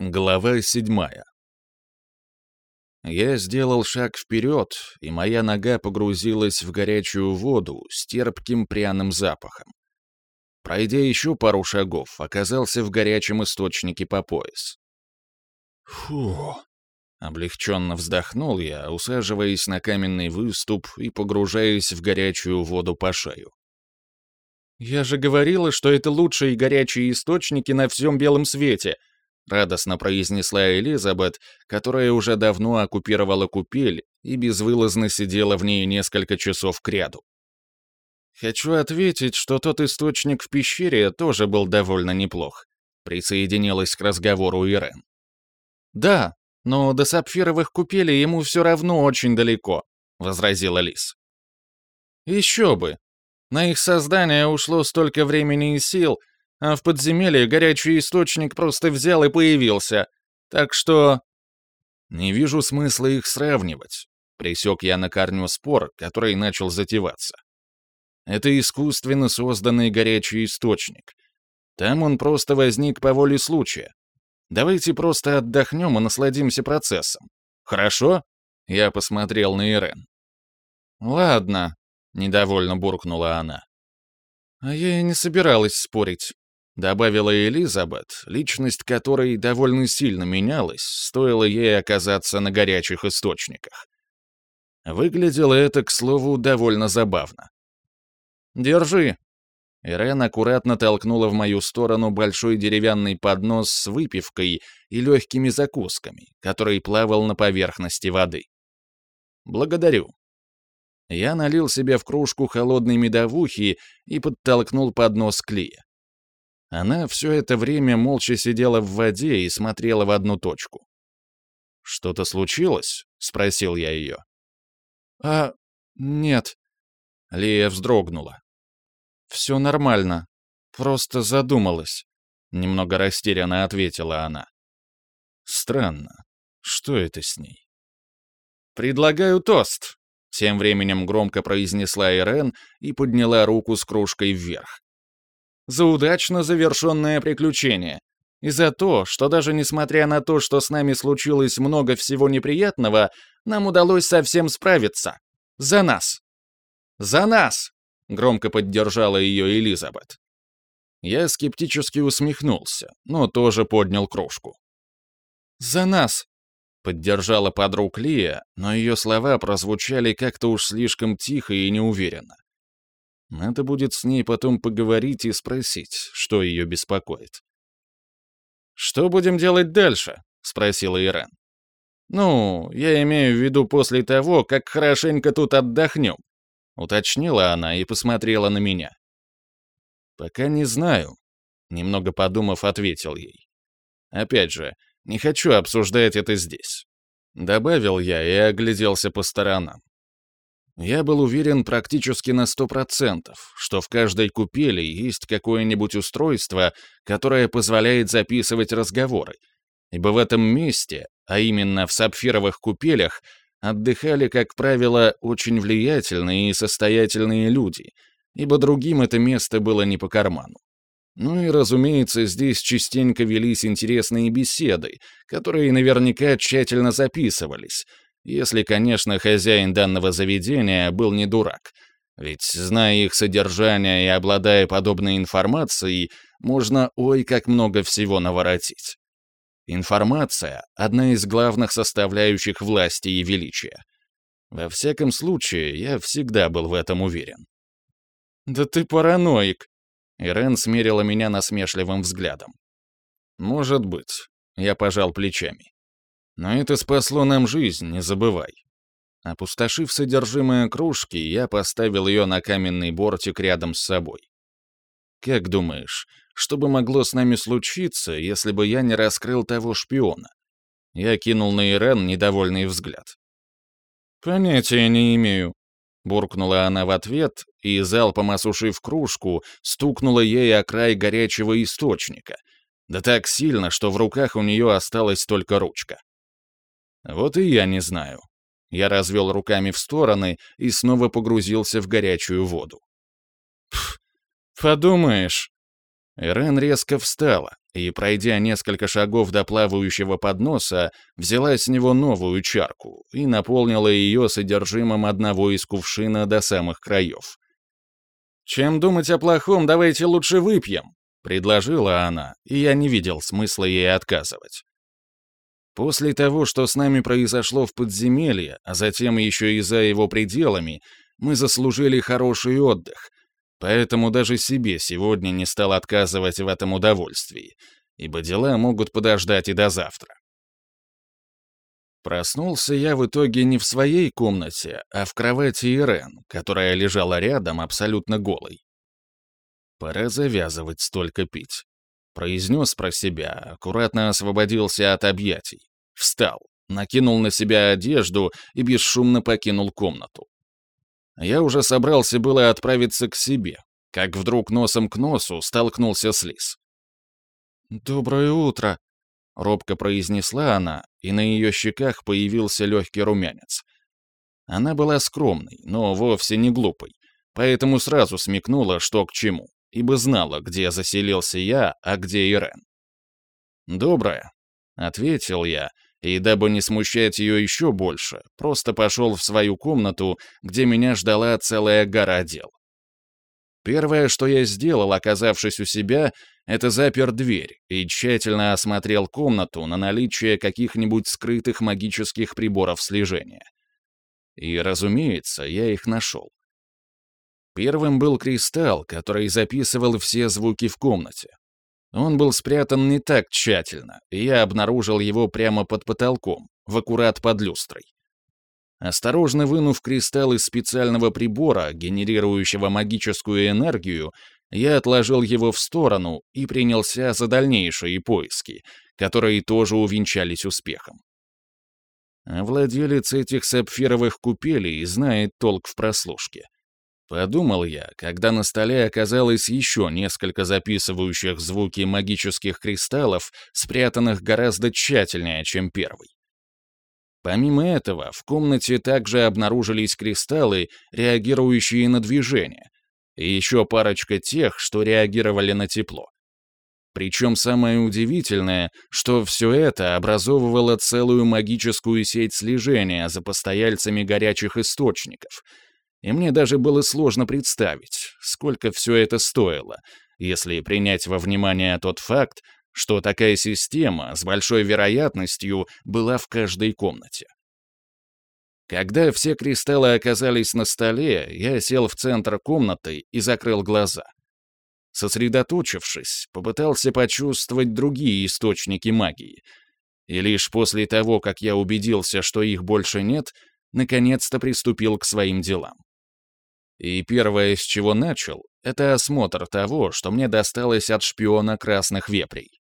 Глава седьмая. Я сделал шаг вперед, и моя нога погрузилась в горячую воду с терпким пряным запахом. Пройдя еще пару шагов, оказался в горячем источнике по пояс. Фу! Облегченно вздохнул я, усаживаясь на каменный выступ и погружаясь в горячую воду по шею. «Я же говорила, что это лучшие горячие источники на всем белом свете», радостно произнесла Элизабет, которая уже давно оккупировала купель и безвылазно сидела в ней несколько часов кряду. «Хочу ответить, что тот источник в пещере тоже был довольно неплох», присоединилась к разговору Ирен. «Да, но до сапфировых купелей ему все равно очень далеко», — возразила Лис. «Еще бы! На их создание ушло столько времени и сил, а в подземелье горячий источник просто взял и появился. Так что... Не вижу смысла их сравнивать. Присек я на корню спор, который начал затеваться. Это искусственно созданный горячий источник. Там он просто возник по воле случая. Давайте просто отдохнем и насладимся процессом. Хорошо? Я посмотрел на Ирен. Ладно, недовольно буркнула она. А я и не собиралась спорить добавила Элизабет, личность которой довольно сильно менялась, стоило ей оказаться на горячих источниках. Выглядело это, к слову, довольно забавно. «Держи!» Ирен аккуратно толкнула в мою сторону большой деревянный поднос с выпивкой и легкими закусками, который плавал на поверхности воды. «Благодарю». Я налил себе в кружку холодной медовухи и подтолкнул поднос к Лие. Она все это время молча сидела в воде и смотрела в одну точку. «Что-то случилось?» — спросил я ее. «А, нет». Лия вздрогнула. «Все нормально. Просто задумалась», — немного растерянно ответила она. «Странно. Что это с ней?» «Предлагаю тост», — тем временем громко произнесла Ирен и подняла руку с кружкой вверх за удачно завершенное приключение. И за то, что даже несмотря на то, что с нами случилось много всего неприятного, нам удалось совсем справиться. За нас. За нас! Громко поддержала ее Элизабет. Я скептически усмехнулся, но тоже поднял кружку. «За нас!» — поддержала подруг Лия, но ее слова прозвучали как-то уж слишком тихо и неуверенно. Надо будет с ней потом поговорить и спросить, что ее беспокоит. «Что будем делать дальше?» — спросила Ирен. «Ну, я имею в виду после того, как хорошенько тут отдохнем», — уточнила она и посмотрела на меня. «Пока не знаю», — немного подумав, ответил ей. «Опять же, не хочу обсуждать это здесь». Добавил я и огляделся по сторонам. Я был уверен практически на сто процентов, что в каждой купели есть какое-нибудь устройство, которое позволяет записывать разговоры, ибо в этом месте, а именно в сапфировых купелях, отдыхали, как правило, очень влиятельные и состоятельные люди, ибо другим это место было не по карману. Ну и, разумеется, здесь частенько велись интересные беседы, которые наверняка тщательно записывались — если, конечно, хозяин данного заведения был не дурак. Ведь, зная их содержание и обладая подобной информацией, можно ой как много всего наворотить. Информация — одна из главных составляющих власти и величия. Во всяком случае, я всегда был в этом уверен. «Да ты параноик!» Ирен смерила меня насмешливым взглядом. «Может быть», — я пожал плечами. Но это спасло нам жизнь, не забывай. Опустошив содержимое кружки, я поставил ее на каменный бортик рядом с собой. Как думаешь, что бы могло с нами случиться, если бы я не раскрыл того шпиона? Я кинул на Ирен недовольный взгляд. «Понятия не имею», — буркнула она в ответ и, залпом осушив кружку, стукнула ей о край горячего источника. Да так сильно, что в руках у нее осталась только ручка. Вот и я не знаю. Я развел руками в стороны и снова погрузился в горячую воду. Пф, подумаешь. Ирен резко встала, и, пройдя несколько шагов до плавающего подноса, взяла с него новую чарку и наполнила ее содержимым одного из кувшина до самых краев. «Чем думать о плохом, давайте лучше выпьем», — предложила она, и я не видел смысла ей отказывать. После того, что с нами произошло в подземелье, а затем еще и за его пределами, мы заслужили хороший отдых, Поэтому даже себе сегодня не стал отказывать в этом удовольствии, ибо дела могут подождать и до завтра. Проснулся я в итоге не в своей комнате, а в кровати Ирен, которая лежала рядом абсолютно голой. «Пора завязывать столько пить», — произнес про себя, аккуратно освободился от объятий, встал, накинул на себя одежду и бесшумно покинул комнату. Я уже собрался было отправиться к себе, как вдруг носом к носу столкнулся с Лис. «Доброе утро», — робко произнесла она, и на ее щеках появился легкий румянец. Она была скромной, но вовсе не глупой, поэтому сразу смекнула, что к чему, ибо знала, где заселился я, а где Ирен. «Доброе», — ответил я, — и, дабы не смущать ее еще больше, просто пошел в свою комнату, где меня ждала целая гора дел. Первое, что я сделал, оказавшись у себя, это запер дверь и тщательно осмотрел комнату на наличие каких-нибудь скрытых магических приборов слежения. И, разумеется, я их нашел. Первым был кристалл, который записывал все звуки в комнате. Он был спрятан не так тщательно, и я обнаружил его прямо под потолком, в аккурат под люстрой. Осторожно вынув кристалл из специального прибора, генерирующего магическую энергию, я отложил его в сторону и принялся за дальнейшие поиски, которые тоже увенчались успехом. Владелец этих сапфировых купелей знает толк в прослушке. Подумал я, когда на столе оказалось еще несколько записывающих звуки магических кристаллов, спрятанных гораздо тщательнее, чем первый. Помимо этого, в комнате также обнаружились кристаллы, реагирующие на движение, и еще парочка тех, что реагировали на тепло. Причем самое удивительное, что все это образовывало целую магическую сеть слежения за постояльцами горячих источников — и мне даже было сложно представить, сколько все это стоило, если принять во внимание тот факт, что такая система с большой вероятностью была в каждой комнате. Когда все кристаллы оказались на столе, я сел в центр комнаты и закрыл глаза. Сосредоточившись, попытался почувствовать другие источники магии. И лишь после того, как я убедился, что их больше нет, наконец-то приступил к своим делам. И первое, с чего начал, это осмотр того, что мне досталось от шпиона красных вепрей.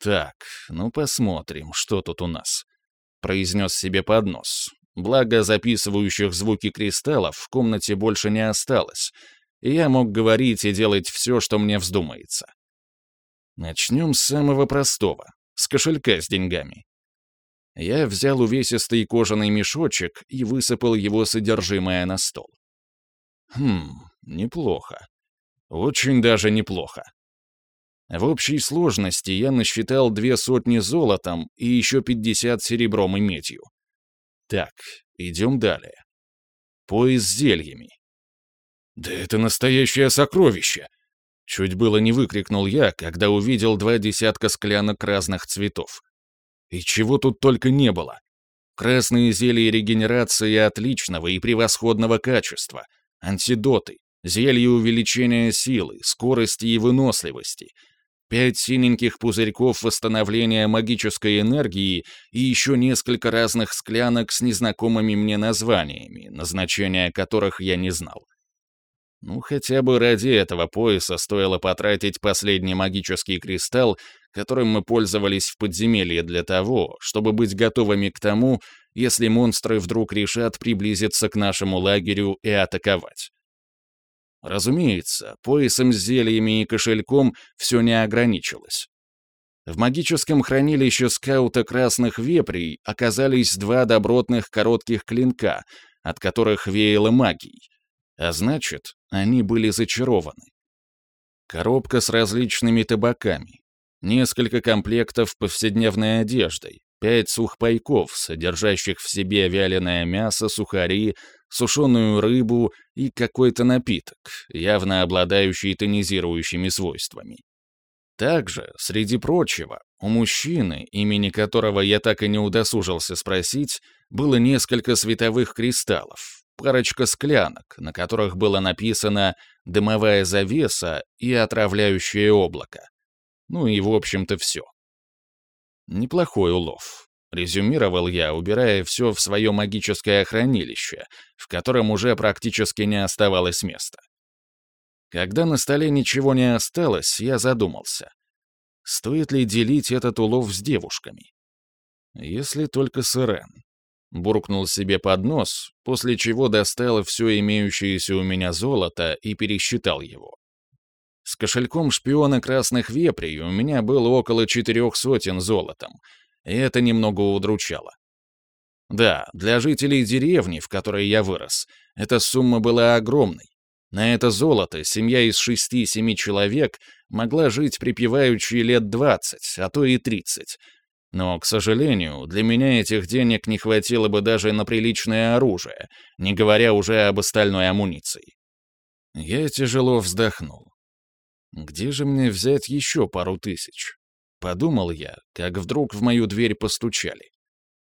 «Так, ну посмотрим, что тут у нас», — произнес себе под нос. Благо, записывающих звуки кристаллов в комнате больше не осталось, и я мог говорить и делать все, что мне вздумается. Начнем с самого простого, с кошелька с деньгами. Я взял увесистый кожаный мешочек и высыпал его содержимое на стол. Хм, неплохо. Очень даже неплохо. В общей сложности я насчитал две сотни золотом и еще пятьдесят серебром и медью. Так, идем далее. Пояс с зельями. «Да это настоящее сокровище!» Чуть было не выкрикнул я, когда увидел два десятка склянок разных цветов. И чего тут только не было. Красные зелья регенерации отличного и превосходного качества — антидоты, зелье увеличения силы, скорости и выносливости, пять синеньких пузырьков восстановления магической энергии и еще несколько разных склянок с незнакомыми мне названиями, назначения которых я не знал. Ну, хотя бы ради этого пояса стоило потратить последний магический кристалл, которым мы пользовались в подземелье для того, чтобы быть готовыми к тому, если монстры вдруг решат приблизиться к нашему лагерю и атаковать. Разумеется, поясом с зельями и кошельком все не ограничилось. В магическом хранилище скаута красных вепрей оказались два добротных коротких клинка, от которых веяло магией, а значит, они были зачарованы. Коробка с различными табаками, несколько комплектов повседневной одеждой, пять сухпайков, содержащих в себе вяленое мясо, сухари, сушеную рыбу и какой-то напиток, явно обладающий тонизирующими свойствами. Также, среди прочего, у мужчины, имени которого я так и не удосужился спросить, было несколько световых кристаллов, парочка склянок, на которых было написано «дымовая завеса» и «отравляющее облако». Ну и, в общем-то, все. Неплохой улов. Резюмировал я, убирая все в свое магическое хранилище, в котором уже практически не оставалось места. Когда на столе ничего не осталось, я задумался. Стоит ли делить этот улов с девушками? Если только с Ирен. Буркнул себе под нос, после чего достал все имеющееся у меня золото и пересчитал его. С кошельком шпиона красных вепрей у меня было около четырех сотен золотом, и это немного удручало. Да, для жителей деревни, в которой я вырос, эта сумма была огромной. На это золото семья из шести-семи человек могла жить припеваючи лет двадцать, а то и тридцать. Но, к сожалению, для меня этих денег не хватило бы даже на приличное оружие, не говоря уже об остальной амуниции. Я тяжело вздохнул. Где же мне взять еще пару тысяч? Подумал я, как вдруг в мою дверь постучали.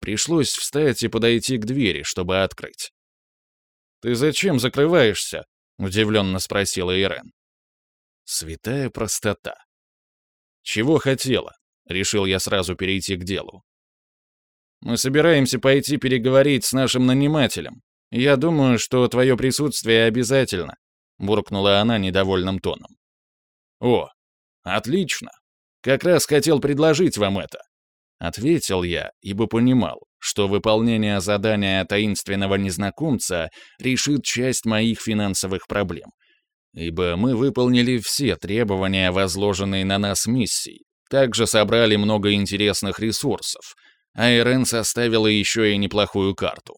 Пришлось встать и подойти к двери, чтобы открыть. «Ты зачем закрываешься?» — удивленно спросила Ирен. Святая простота. «Чего хотела?» — решил я сразу перейти к делу. «Мы собираемся пойти переговорить с нашим нанимателем. Я думаю, что твое присутствие обязательно», — буркнула она недовольным тоном. «О, отлично. Как раз хотел предложить вам это», — ответил я, ибо понимал, что выполнение задания таинственного незнакомца решит часть моих финансовых проблем. Ибо мы выполнили все требования, возложенные на нас миссией, также собрали много интересных ресурсов, а Ирен составила еще и неплохую карту.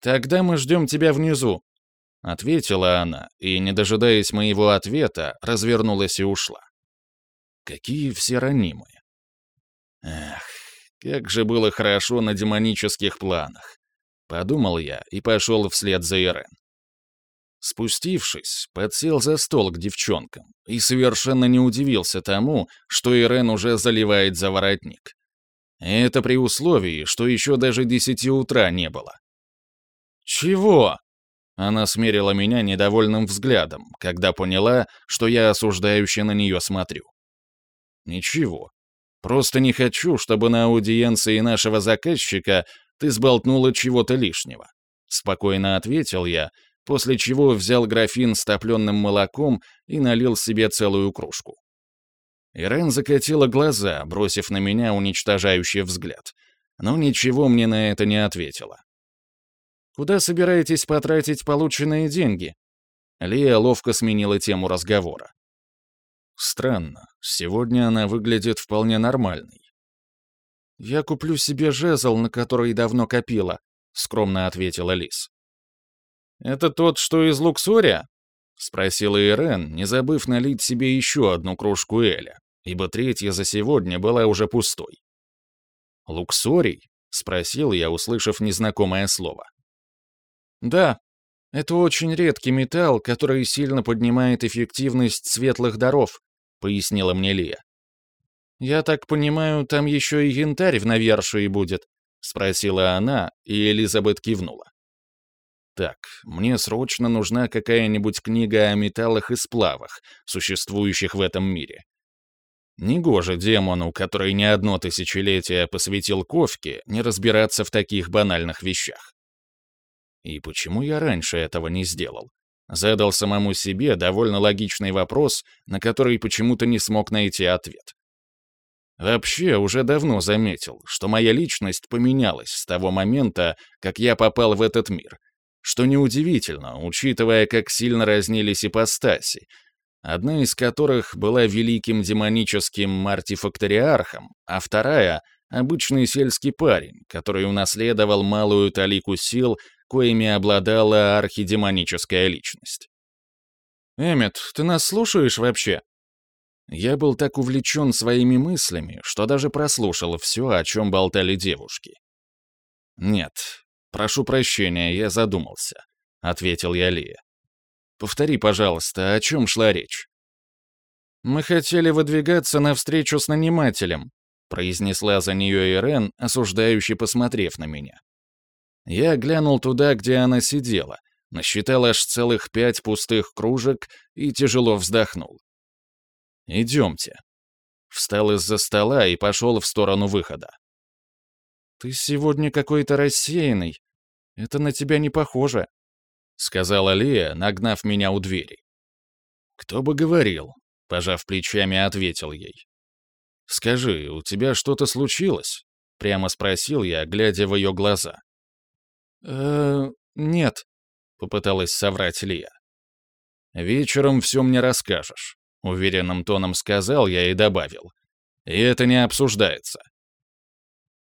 «Тогда мы ждем тебя внизу», — ответила она, и, не дожидаясь моего ответа, развернулась и ушла. Какие все ранимые. Эх, как же было хорошо на демонических планах. Подумал я и пошел вслед за Ирен. Спустившись, подсел за стол к девчонкам и совершенно не удивился тому, что Ирен уже заливает за воротник. это при условии, что еще даже десяти утра не было. «Чего?» Она смерила меня недовольным взглядом, когда поняла, что я осуждающе на нее смотрю. «Ничего. Просто не хочу, чтобы на аудиенции нашего заказчика ты сболтнула чего-то лишнего». Спокойно ответил я, после чего взял графин с топленным молоком и налил себе целую кружку. Ирен закатила глаза, бросив на меня уничтожающий взгляд, но ничего мне на это не ответила. Куда собираетесь потратить полученные деньги?» Лия ловко сменила тему разговора. «Странно. Сегодня она выглядит вполне нормальной». «Я куплю себе жезл, на который давно копила», — скромно ответила Лис. «Это тот, что из Луксория?» — спросила Ирен, не забыв налить себе еще одну кружку Эля, ибо третья за сегодня была уже пустой. «Луксорий?» — спросил я, услышав незнакомое слово. Да, это очень редкий металл, который сильно поднимает эффективность светлых даров, пояснила мне Лия. Я так понимаю, там еще и янтарь в навершии будет, спросила она, и Элизабет кивнула. Так, мне срочно нужна какая-нибудь книга о металлах и сплавах, существующих в этом мире. Негоже демону, который не одно тысячелетие посвятил ковке, не разбираться в таких банальных вещах. И почему я раньше этого не сделал? Задал самому себе довольно логичный вопрос, на который почему-то не смог найти ответ. Вообще, уже давно заметил, что моя личность поменялась с того момента, как я попал в этот мир. Что неудивительно, учитывая, как сильно разнились ипостаси, одна из которых была великим демоническим артефакториархом, а вторая — обычный сельский парень, который унаследовал малую талику сил коими обладала архидемоническая личность. «Эммет, ты нас слушаешь вообще?» Я был так увлечен своими мыслями, что даже прослушал все, о чем болтали девушки. «Нет, прошу прощения, я задумался», — ответил я Лия. «Повтори, пожалуйста, о чем шла речь?» «Мы хотели выдвигаться навстречу с нанимателем», произнесла за нее Ирен, осуждающе посмотрев на меня. Я глянул туда, где она сидела, насчитал аж целых пять пустых кружек и тяжело вздохнул. «Идемте». Встал из-за стола и пошел в сторону выхода. «Ты сегодня какой-то рассеянный. Это на тебя не похоже», — сказала Лия, нагнав меня у двери. «Кто бы говорил», — пожав плечами, ответил ей. «Скажи, у тебя что-то случилось?» — прямо спросил я, глядя в ее глаза. Э нет», — попыталась соврать Лия. «Вечером все мне расскажешь», — уверенным тоном сказал я и добавил. «И это не обсуждается».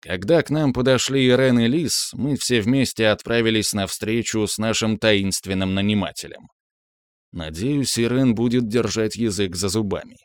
Когда к нам подошли Ирен и Лис, мы все вместе отправились на встречу с нашим таинственным нанимателем. Надеюсь, Ирен будет держать язык за зубами.